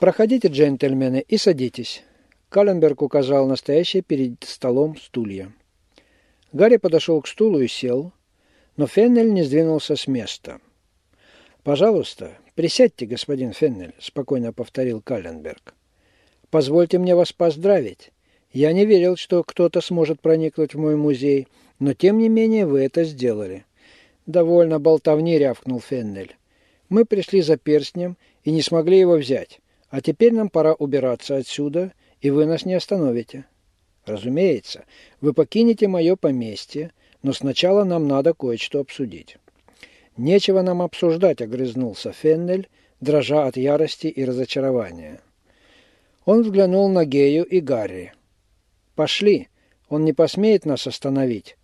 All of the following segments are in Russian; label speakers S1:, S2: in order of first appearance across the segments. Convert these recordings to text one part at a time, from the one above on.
S1: Проходите, джентльмены, и садитесь. Каленберг указал настоящие перед столом стулья. Гарри подошел к стулу и сел, но Феннель не сдвинулся с места. «Пожалуйста, присядьте, господин Феннель», – спокойно повторил Каленберг. «Позвольте мне вас поздравить. Я не верил, что кто-то сможет проникнуть в мой музей, но тем не менее вы это сделали». «Довольно болтовни», – рявкнул Феннель. «Мы пришли за перстнем и не смогли его взять, а теперь нам пора убираться отсюда и вы нас не остановите. Разумеется, вы покинете мое поместье, но сначала нам надо кое-что обсудить. Нечего нам обсуждать, огрызнулся Феннель, дрожа от ярости и разочарования. Он взглянул на Гею и Гарри. «Пошли, он не посмеет нас остановить».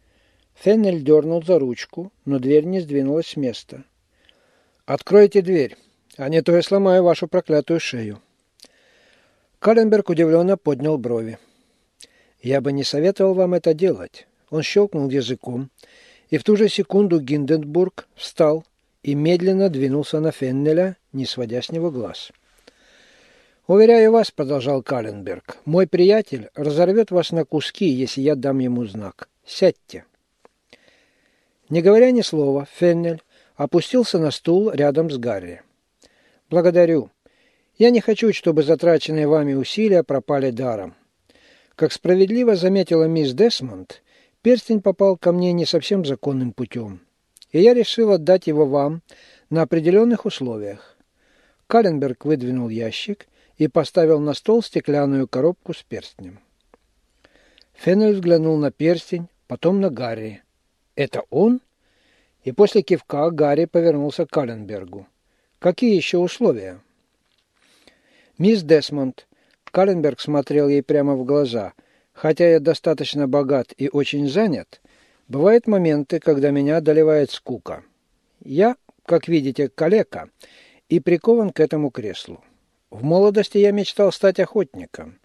S1: Феннель дернул за ручку, но дверь не сдвинулась с места. «Откройте дверь, а не то я сломаю вашу проклятую шею». Каленберг удивленно поднял брови. «Я бы не советовал вам это делать». Он щелкнул языком, и в ту же секунду Гинденбург встал и медленно двинулся на Феннеля, не сводя с него глаз. «Уверяю вас», — продолжал Каленберг, — «мой приятель разорвет вас на куски, если я дам ему знак. Сядьте». Не говоря ни слова, Феннель опустился на стул рядом с Гарри. «Благодарю. Я не хочу, чтобы затраченные вами усилия пропали даром. Как справедливо заметила мисс Десмонд, перстень попал ко мне не совсем законным путем, и я решил отдать его вам на определенных условиях. Каленберг выдвинул ящик и поставил на стол стеклянную коробку с перстнем. Феннель взглянул на перстень, потом на Гарри. «Это он?» И после кивка Гарри повернулся к Каленбергу. «Какие еще условия?» «Мисс Десмонд». Каленберг смотрел ей прямо в глаза. «Хотя я достаточно богат и очень занят, бывают моменты, когда меня одолевает скука. Я, как видите, калека и прикован к этому креслу. В молодости я мечтал стать охотником.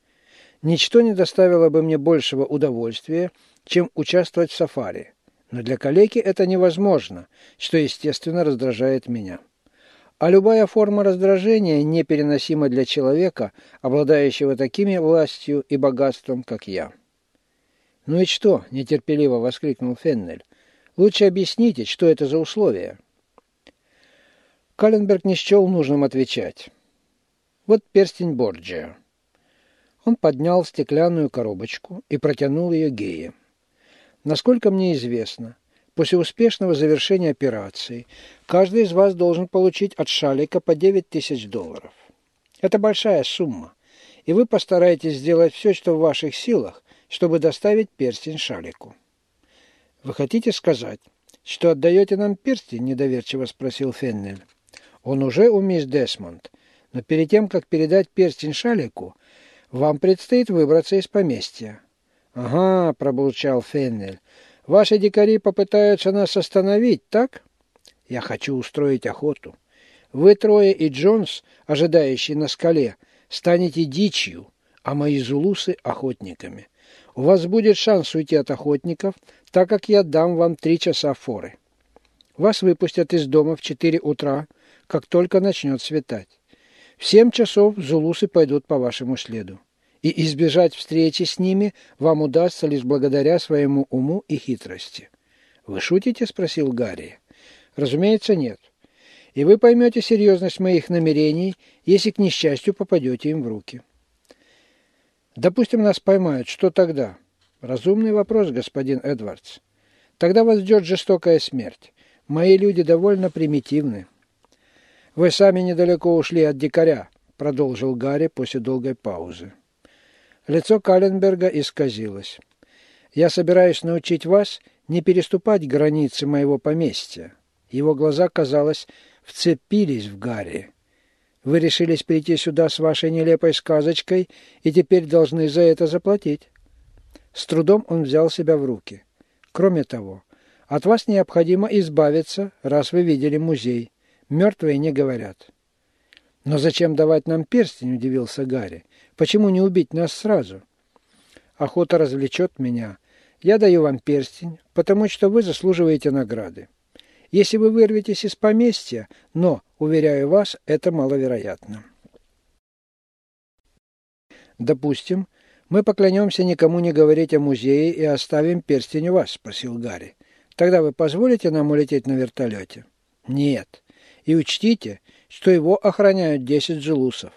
S1: Ничто не доставило бы мне большего удовольствия, чем участвовать в сафари. Но для калеки это невозможно, что, естественно, раздражает меня. А любая форма раздражения непереносима для человека, обладающего такими властью и богатством, как я. «Ну и что?» – нетерпеливо воскликнул Феннель. «Лучше объясните, что это за условия?» Каленберг не счел нужным отвечать. «Вот перстень Борджиа». Он поднял стеклянную коробочку и протянул ее Гее. Насколько мне известно, После успешного завершения операции каждый из вас должен получить от Шалика по 9 тысяч долларов. Это большая сумма, и вы постараетесь сделать все, что в ваших силах, чтобы доставить перстень Шалику. «Вы хотите сказать, что отдаете нам перстень?» – недоверчиво спросил Феннель. «Он уже у мисс Десмонд, но перед тем, как передать перстень Шалику, вам предстоит выбраться из поместья». «Ага», – пробурчал Феннель, – Ваши дикари попытаются нас остановить, так? Я хочу устроить охоту. Вы трое и Джонс, ожидающие на скале, станете дичью, а мои зулусы – охотниками. У вас будет шанс уйти от охотников, так как я дам вам три часа форы. Вас выпустят из дома в четыре утра, как только начнет светать. В семь часов зулусы пойдут по вашему следу и избежать встречи с ними вам удастся лишь благодаря своему уму и хитрости. «Вы шутите?» – спросил Гарри. «Разумеется, нет. И вы поймете серьезность моих намерений, если к несчастью попадете им в руки». «Допустим, нас поймают. Что тогда?» «Разумный вопрос, господин Эдвардс. Тогда вас ждет жестокая смерть. Мои люди довольно примитивны». «Вы сами недалеко ушли от дикаря», – продолжил Гарри после долгой паузы. Лицо Каленберга исказилось. «Я собираюсь научить вас не переступать границы моего поместья». Его глаза, казалось, вцепились в Гарри. «Вы решились прийти сюда с вашей нелепой сказочкой и теперь должны за это заплатить». С трудом он взял себя в руки. «Кроме того, от вас необходимо избавиться, раз вы видели музей. Мертвые не говорят». «Но зачем давать нам перстень?» – удивился Гарри. Почему не убить нас сразу? Охота развлечет меня. Я даю вам перстень, потому что вы заслуживаете награды. Если вы вырветесь из поместья, но, уверяю вас, это маловероятно. Допустим, мы поклянемся никому не говорить о музее и оставим перстень у вас, спросил Гарри. Тогда вы позволите нам улететь на вертолете? Нет. И учтите, что его охраняют 10 желусов.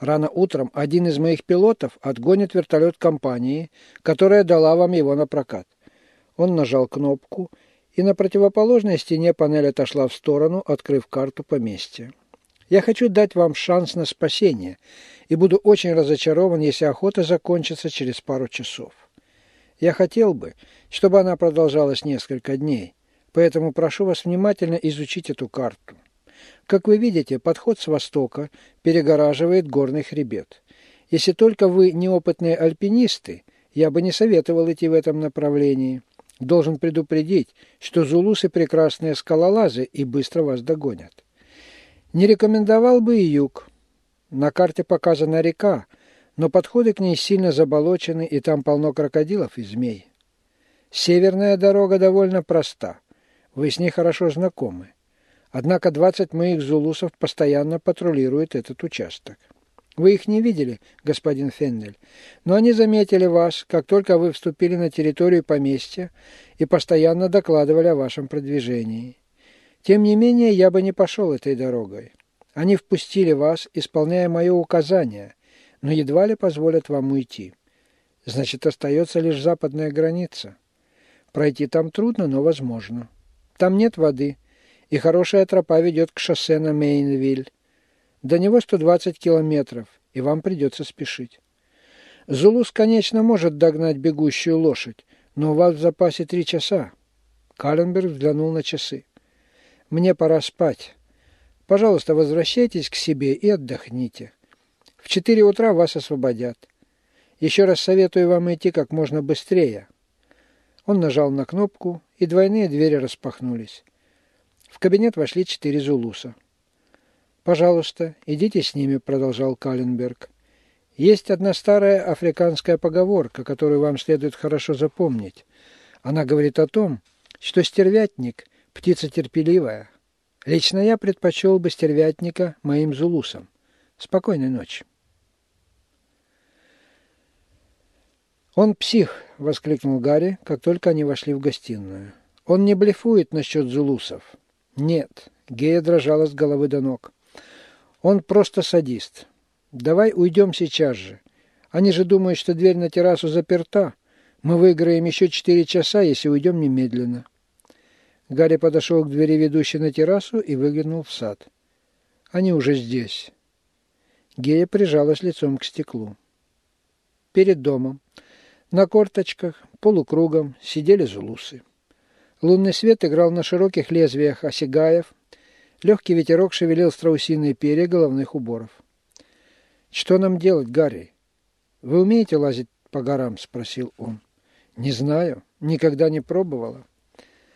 S1: Рано утром один из моих пилотов отгонит вертолет компании, которая дала вам его на прокат. Он нажал кнопку, и на противоположной стене панель отошла в сторону, открыв карту поместья. Я хочу дать вам шанс на спасение, и буду очень разочарован, если охота закончится через пару часов. Я хотел бы, чтобы она продолжалась несколько дней, поэтому прошу вас внимательно изучить эту карту. Как вы видите, подход с востока перегораживает горный хребет. Если только вы неопытные альпинисты, я бы не советовал идти в этом направлении. Должен предупредить, что зулусы прекрасные скалолазы и быстро вас догонят. Не рекомендовал бы и юг. На карте показана река, но подходы к ней сильно заболочены, и там полно крокодилов и змей. Северная дорога довольно проста. Вы с ней хорошо знакомы. Однако 20 моих зулусов постоянно патрулируют этот участок. Вы их не видели, господин Феннель, но они заметили вас, как только вы вступили на территорию поместья и постоянно докладывали о вашем продвижении. Тем не менее, я бы не пошел этой дорогой. Они впустили вас, исполняя мое указание, но едва ли позволят вам уйти. Значит, остается лишь западная граница. Пройти там трудно, но возможно. Там нет воды, и хорошая тропа ведет к шоссе на Мейнвиль. До него 120 километров, и вам придется спешить. Зулус, конечно, может догнать бегущую лошадь, но у вас в запасе три часа. Каленберг взглянул на часы. Мне пора спать. Пожалуйста, возвращайтесь к себе и отдохните. В четыре утра вас освободят. Еще раз советую вам идти как можно быстрее. Он нажал на кнопку, и двойные двери распахнулись. В кабинет вошли четыре зулуса. «Пожалуйста, идите с ними», — продолжал Каленберг. «Есть одна старая африканская поговорка, которую вам следует хорошо запомнить. Она говорит о том, что стервятник — птица терпеливая. Лично я предпочел бы стервятника моим зулусам. Спокойной ночи». «Он псих!» — воскликнул Гарри, как только они вошли в гостиную. «Он не блефует насчет зулусов». «Нет». Гея дрожала с головы до ног. Он просто садист. Давай уйдем сейчас же. Они же думают, что дверь на террасу заперта. Мы выиграем еще четыре часа, если уйдем немедленно. Гарри подошел к двери, ведущей на террасу, и выглянул в сад. Они уже здесь. Гея прижалась лицом к стеклу. Перед домом, на корточках, полукругом, сидели зулусы. Лунный свет играл на широких лезвиях осигаев, Легкий ветерок шевелил страусиные перья головных уборов. «Что нам делать, Гарри? Вы умеете лазить по горам?» – спросил он. «Не знаю. Никогда не пробовала».